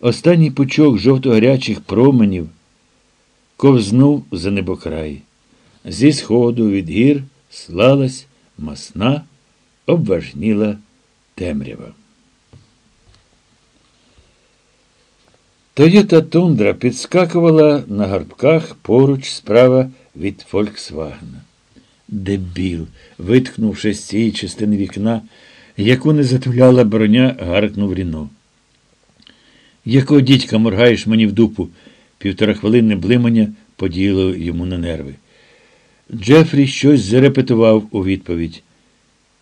Останній пучок жовто-гарячих променів ковзнув за небокрай. Зі сходу від гір слалась масна, обважніла темрява. Тойота Тундра підскакувала на гарбках поруч справа від Фольксвагена. Дебіл, виткнувши з цієї частини вікна, яку не затуляла броня, гаркнув Ріно. Якого дідька моргаєш мені в дупу? Півтора хвилини блимання подіяло йому на нерви. Джефрі щось зарепетував у відповідь.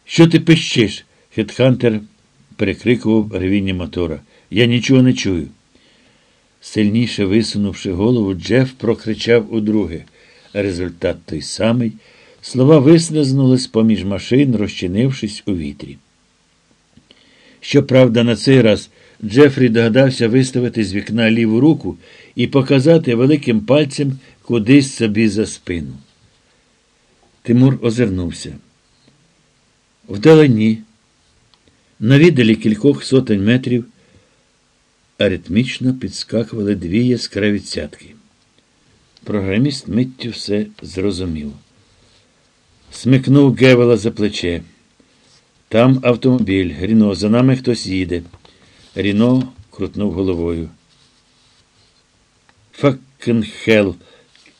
Що ти пищиш? Хетхантер перекрикував ревіння мотора. Я нічого не чую. Сильніше висунувши голову, Джеф прокричав удруге. Результат той самий. Слова вислизнули поміж машин, розчинившись у вітрі. Щоправда, на цей раз Джефрі догадався виставити з вікна ліву руку і показати великим пальцем кудись собі за спину. Тимур озирнувся. Вдалині, на віддалі кількох сотень метрів, аритмічно підскакували дві яскраві цятки. Програміст миттю все зрозумів. Смикнув Гевела за плече. Там автомобіль. Ріно, за нами хтось їде. Ріно крутнув головою. Fucking hell,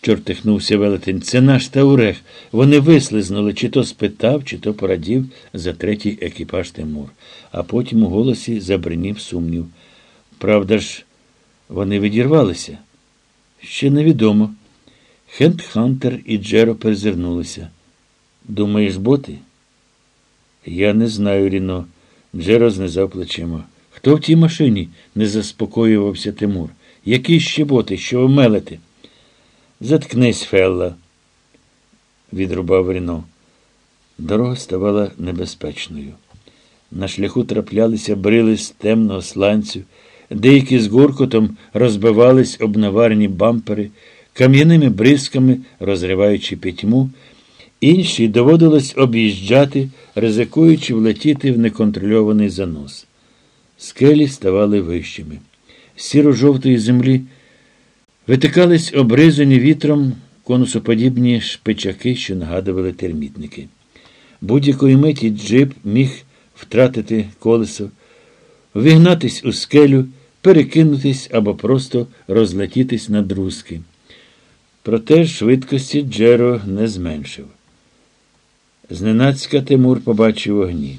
чортихнувся велетень. Це наш Таурех. Вони вислизнули, чи то спитав, чи то порадів за третій екіпаж Тимур. А потім у голосі забринів сумнів. Правда ж, вони відірвалися? Ще невідомо. Хентхантер і Джеро перезирнулися. Думаєш, боти? Я не знаю, Ріно. Джеро знизав плечима. Хто в тій машині? не заспокоювався Тимур. Які ще боти, що ви мелете? Заткнись, Фелла, відрубав Ріно. Дорога ставала небезпечною. На шляху траплялися брили з темного сланцю, деякі з гуркотом розбивались об наварні бампери, кам'яними бризками розриваючи пітьму, інші доводилось об'їжджати, ризикуючи влетіти в неконтрольований занос. Скелі ставали вищими. З сіро-жовтої землі витикались обризані вітром конусоподібні шпичаки, що нагадували термітники. Будь-якої миті джип міг втратити колесо, вігнатись у скелю, перекинутись або просто розлетітись на друзки. Проте швидкості Джеро не зменшив. Зненацька Тимур побачив огні.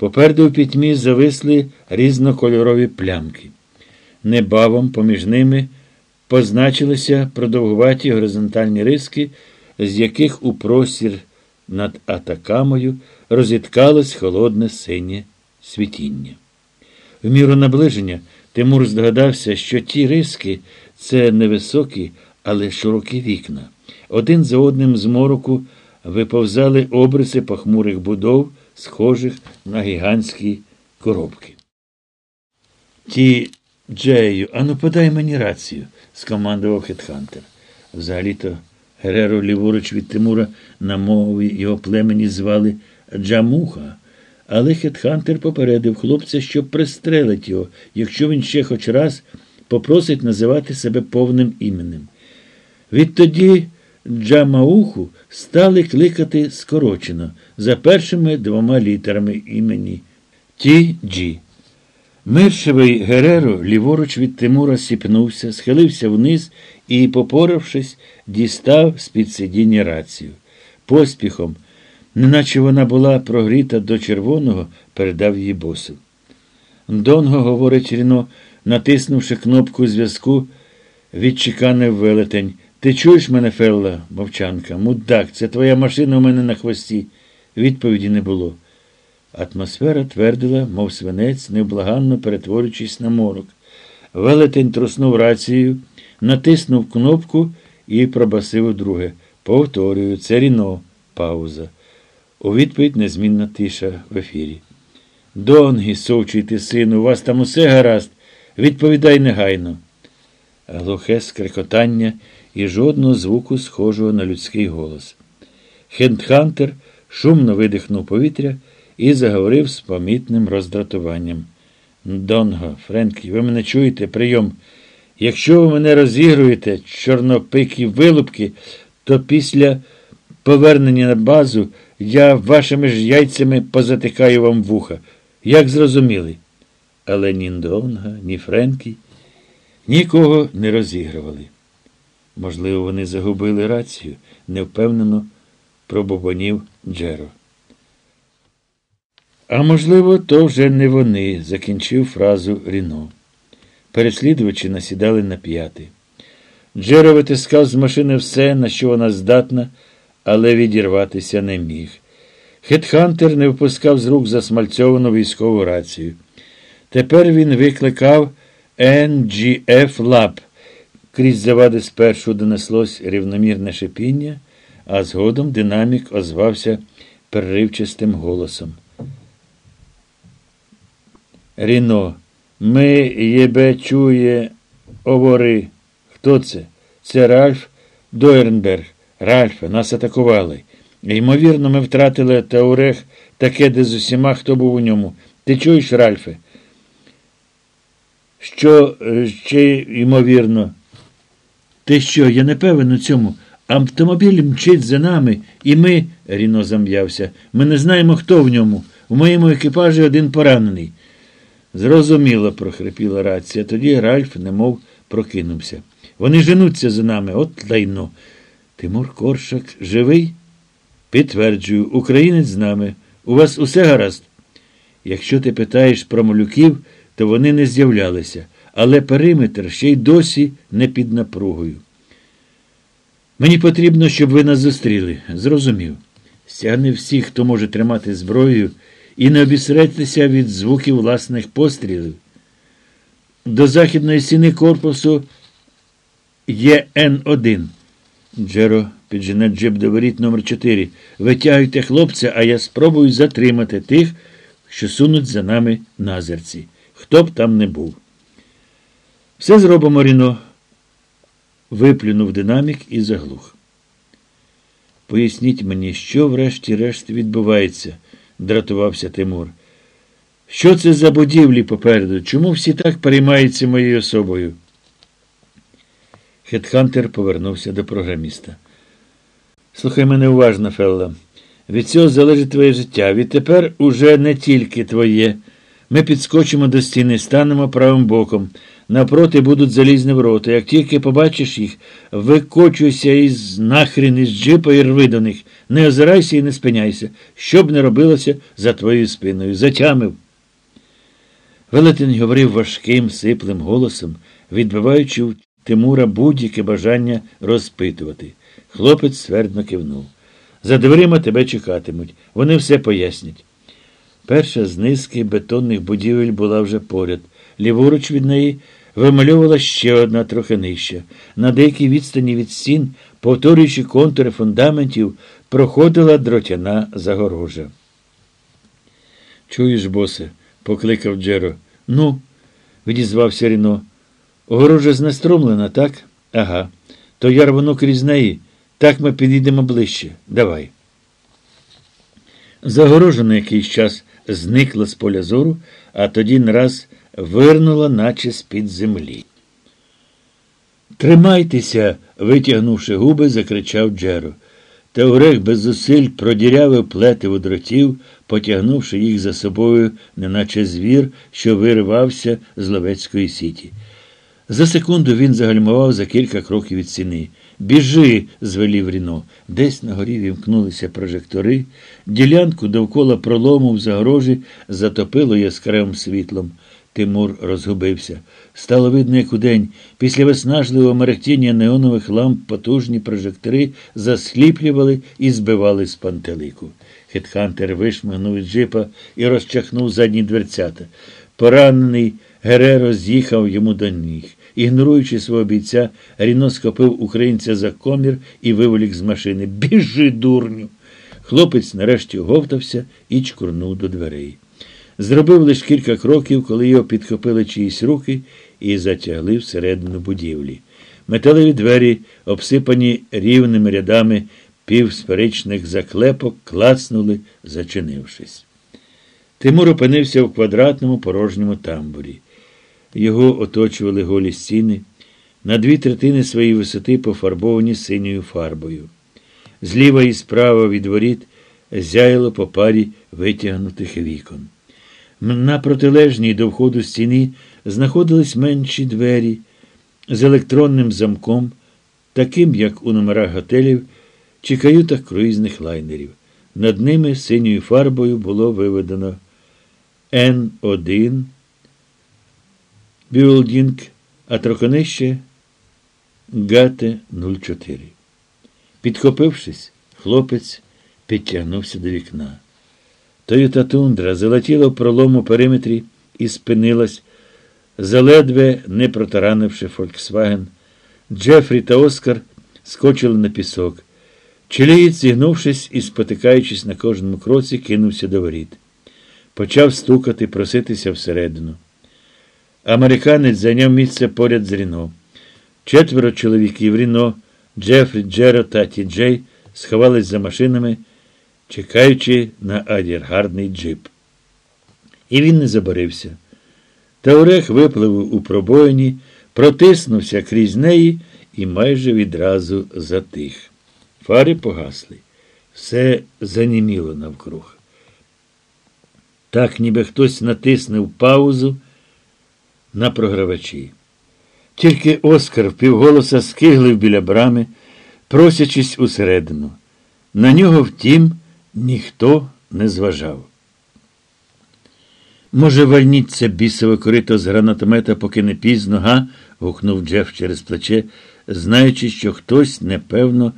Попереду в пітьмі зависли різнокольорові плямки. Небавом поміж ними позначилися продовгуваті горизонтальні риски, з яких у простір над атакамою розіткалось холодне синє світіння. В міру наближення Тимур здогадався, що ті риски це невисокі, але широкі вікна. Один за одним з мороку виповзали обриси похмурих будов, схожих на гігантські коробки. Ті Джею, ану подай мені рацію, скомандував Хетхантер. Взагалі-то Гереро ліворуч від Тимура на мові його племені звали Джамуха, але Хетхантер попередив хлопця, що пристрелить його, якщо він ще хоч раз попросить називати себе повним іменем. Відтоді Джамауху стали кликати скорочено за першими двома літерами імені Ті Джі. Миршевий Гереро ліворуч від Тимура сіпнувся, схилився вниз і, попоравшись, дістав з-під сидіння рацію. Поспіхом, неначе вона була прогріта до червоного, передав її босу. Донго, говорить Ріно, натиснувши кнопку зв'язку, відчеканив велетень. Ти чуєш мене, Фелла, мовчанка? Мудак, це твоя машина у мене на хвості. Відповіді не було. Атмосфера твердила, мов свинець, невблаганно перетворюючись на морок. Велетень труснув рацією, натиснув кнопку і пробасив друге. Повторюю, це ріно. Пауза. У відповідь незмінна тиша в ефірі. Донгі, совчий ти, сину, у вас там усе гаразд. Відповідай негайно. Глухе скрикотання і жодного звуку, схожого на людський голос. Хендхантер шумно видихнув повітря і заговорив з помітним роздратуванням. Донго, Френкі, ви мене чуєте? Прийом. Якщо ви мене розігруєте, чорнопикі вилупки, то після повернення на базу я вашими ж яйцями позатикаю вам вуха. Як зрозуміли? Але ні Донга, ні Френкі нікого не розігрували. Можливо, вони загубили рацію, невпевнено пробобонів Джеро. А можливо, то вже не вони, закінчив фразу Ріно. Переслідувачі насідали на п'яти. Джеро витискав з машини все, на що вона здатна, але відірватися не міг. Хетхантер не впускав з рук засмальцьовану військову рацію. Тепер він викликав NGF Lab. Крізь завади спершу донеслось рівномірне шипіння, а згодом динамік озвався переривчастим голосом. Ріно, ми єбе чує овори. Хто це? Це Ральф Дойренберг. Ральфе, нас атакували. Ймовірно, ми втратили Таурех таке, де з усіма, хто був у ньому. Ти чуєш, Ральфе? Що е, ще ймовірно? Ти що, я не певен у цьому. Автомобіль мчить за нами, і ми, Ріно зам'явся, ми не знаємо, хто в ньому. У моєму екіпажі один поранений. Зрозуміло, прохрипіла рація. Тоді Ральф немов прокинувся. Вони женуться за нами, от лайно. Тимур Коршак живий? Підтверджую, українець з нами. У вас усе гаразд? Якщо ти питаєш про малюків, то вони не з'являлися, але периметр ще й досі не під напругою. Мені потрібно, щоб ви нас зустріли. Зрозумів. Стягни всіх, хто може тримати зброєю, і не обісреться від звуків власних пострілів. До західної стіни корпусу є Н1. Джеро піджене джип до воріт номер 4 Витягуйте хлопця, а я спробую затримати тих, що сунуть за нами назерці. Хто б там не був. Все зробимо, Ріно. Виплюнув динамік і заглух. Поясніть мені, що врешті-решт відбувається, дратувався Тимур. Що це за будівлі попереду? Чому всі так переймаються моєю особою? Хетхантер повернувся до програміста. Слухай мене уважно, Фелла. Від цього залежить твоє життя. Відтепер уже не тільки твоє. Ми підскочимо до стіни, станемо правим боком. Напроти будуть залізні ворота. Як тільки побачиш їх, викочуйся із нахрін із джипа і рви до них. Не озирайся і не спиняйся, щоб не робилося за твоєю спиною. Затямив. Велетень говорив важким, сиплим голосом, відбиваючи у Тимура будь-яке бажання розпитувати. Хлопець свердно кивнув. За дверима тебе чекатимуть. Вони все пояснять. Перша з низки бетонних будівель була вже поряд. Ліворуч від неї вимальовувала ще одна трохи нижча. На деякій відстані від стін, повторюючи контури фундаментів, проходила дротяна загорожа. Чуєш, босе? покликав Джеро. Ну, відізвався Ріно. Огорожа знеструмлена, так? Ага. То я рвану крізь неї. Так ми підійдемо ближче. Давай. Загорожа на якийсь час зникла з поля зору, а тоді нараз вирнула, наче з-під землі. Тримайтеся, витягнувши губи, закричав Джеро. Теорех без зусиль продірявив плетиву дротів, потягнувши їх за собою, неначе звір, що виривався з ловецької сіті. За секунду він загальмував за кілька кроків від стіни. Біжи, звелів Ріно. Десь на горі вімкнулися прожектори, ділянку довкола пролому в загорожі затопило яскравим світлом. Тимур розгубився. Стало видно, як удень. Після виснажливого мерехтіння неонових ламп потужні прожектори засліплювали і збивали з пантелику. Хетхантер вишмигнув із джипа і розчахнув задні дверцята. Поранений Гереро з'їхав йому до ніг. Ігноруючи свого бійця, Ріно схопив українця за комір і виволік з машини. Біжи, дурню! Хлопець нарешті говтався і чкурнув до дверей. Зробив лише кілька кроків, коли його підхопили чиїсь руки і затягли всередину будівлі. Металеві двері, обсипані рівними рядами, півсперечних заклепок клацнули, зачинившись. Тимур опинився в квадратному порожньому тамбурі. Його оточували голі стіни, на дві третини своєї висоти пофарбовані синьою фарбою. Зліва і справа від воріт зяяло по парі витягнутих вікон. На протилежній до входу стіни знаходились менші двері з електронним замком, таким, як у номерах готелів чи каютах круїзних лайнерів. Над ними синьою фарбою було виведено Н1 Бюлдінг, а трохи Гате 04. Підхопившись, хлопець підтягнувся до вікна. Тойота тундра залетіла в пролому периметрі і спинилась, заледве не протаранивши Фольксваген. Джефрі та Оскар скочили на пісок. Чилієць, зігнувшись і спотикаючись на кожному кроці, кинувся до воріт. Почав стукати, проситися всередину. Американець зайняв місце поряд з Ріно. Четверо чоловіків Ріно, Джефрі, Джеро та Ті Джей сховались за машинами, чекаючи на адіргардний джип. І він не забарився. Таурех випливав у пробоїні, протиснувся крізь неї і майже відразу затих. Фари погасли. Все заніміло навкруг. Так, ніби хтось натиснув паузу на програвачі. Тільки Оскар впівголоса скиглив біля брами, просячись усередину. На нього, втім, ніхто не зважав. Може, вальніть це бісове корито з гранатомета, поки не пізно, га? гукнув Джеф через плече, знаючи, що хтось, непевно,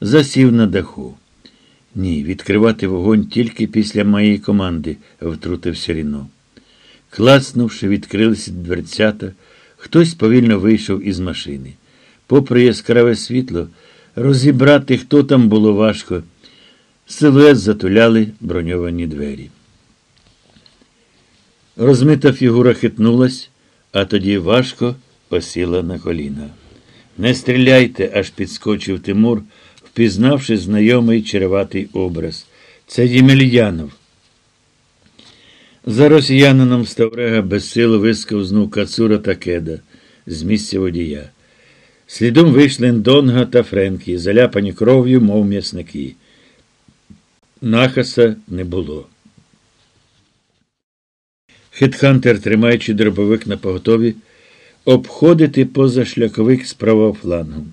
засів на даху. Ні, відкривати вогонь тільки після моєї команди, втрутився Ріно. Класнувши, відкрилися дверцята, хтось повільно вийшов із машини. Попри яскраве світло, розібрати, хто там було важко. Силует затуляли броньовані двері. Розмита фігура хитнулась, а тоді важко посіла на коліна. Не стріляйте, аж підскочив Тимур, впізнавши знайомий череватий образ. Це Ємельянов. За росіянином Ставрега безсило висковзнув Кацура та Кеда з місця водія. Слідом вийшли Ндонга та Френкі, заляпані кров'ю, мов м'ясники. Нахаса не було. Хитхантер, тримаючи дробовик на поготові, обходити позашляковик з правого флангу.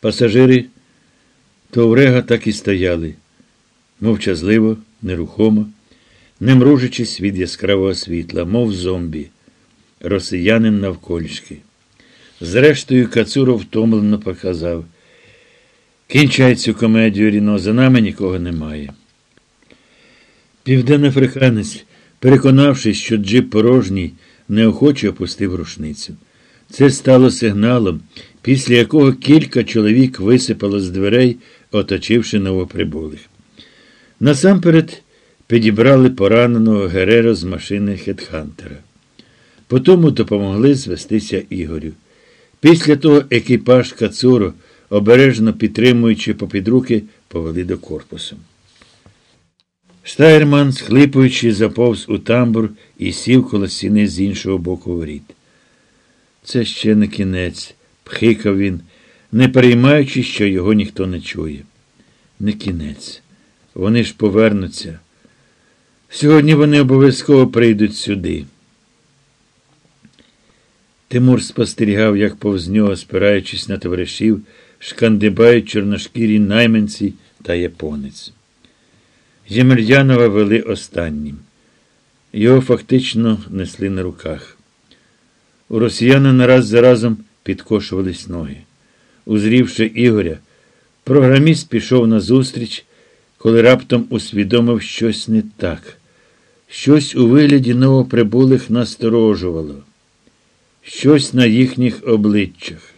Пасажири Товрега так і стояли, мовчазливо, нерухомо, не мружачись від яскравого світла, мов зомбі, росіянин навколішки. Зрештою, Кацуров втомлено показав. Кінчай цю комедію Ріно, за нами нікого немає. Південноафриканець, переконавшись, що джип порожній, неохоче опустив рушницю. Це стало сигналом, після якого кілька чоловік висипало з дверей, оточивши новоприбулих. Насамперед підібрали пораненого Гереро з машини Хетхантера. Потому допомогли звестися Ігорю. Після того екіпаж Кацуро, обережно підтримуючи попід руки, повели до корпусу. Штайрман, схлипуючи, заповз у тамбур і сів коло стіни з іншого боку воріт. Це ще не кінець, пхикав він, не переймаючи, що його ніхто не чує. Не кінець. Вони ж повернуться. Сьогодні вони обов'язково прийдуть сюди. Тимур спостерігав, як повз нього, спираючись на товаришів, шкандибають чорношкірі найманці та японець. Ємельянова вели останнім. Його фактично несли на руках. У росіяни нараз за разом підкошувались ноги. Узрівши Ігоря, програміст пішов назустріч, коли раптом усвідомив щось не так. Щось у вигляді новоприбулих насторожувало, щось на їхніх обличчях.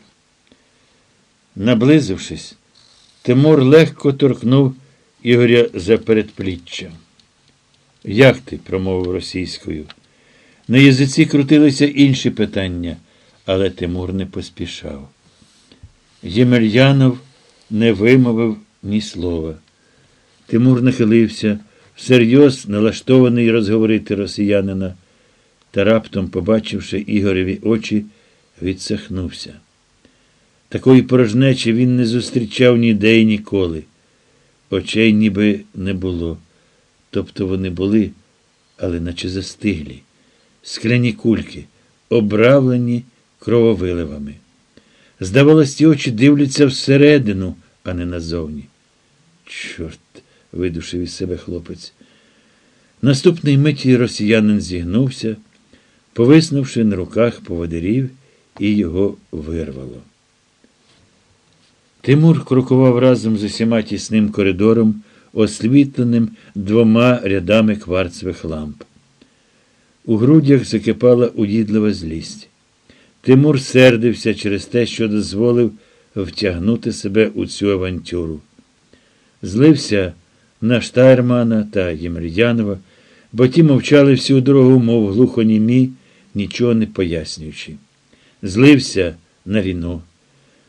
Наблизившись, Тимур легко торкнув Ігоря за передпліччя. Як ти? промовив російською. На язиці крутилися інші питання, але Тимур не поспішав. Ємельянов не вимовив ні слова. Тимур нахилився, всерйоз налаштований розговорити росіянина, та раптом, побачивши Ігореві очі, відсахнувся. Такої порожнечі він не зустрічав ніде й ніколи. Очей ніби не було. Тобто вони були, але наче застиглі, скляні кульки, обравлені крововиливами. Здавалось, ті очі дивляться всередину, а не назовні. Чорт, видушив із себе хлопець. Наступний миті росіянин зігнувся, повиснувши на руках поводирів, і його вирвало. Тимур крокував разом з усіма тісним коридором, освітленим двома рядами кварцевих ламп. У грудях закипала уїдлива злість. Тимур сердився через те, що дозволив втягнути себе у цю авантюру. Злився на Штайрмана та Ємельянова, бо ті мовчали всю дорогу, мов глухонімі, нічого не пояснюючи. Злився на віно.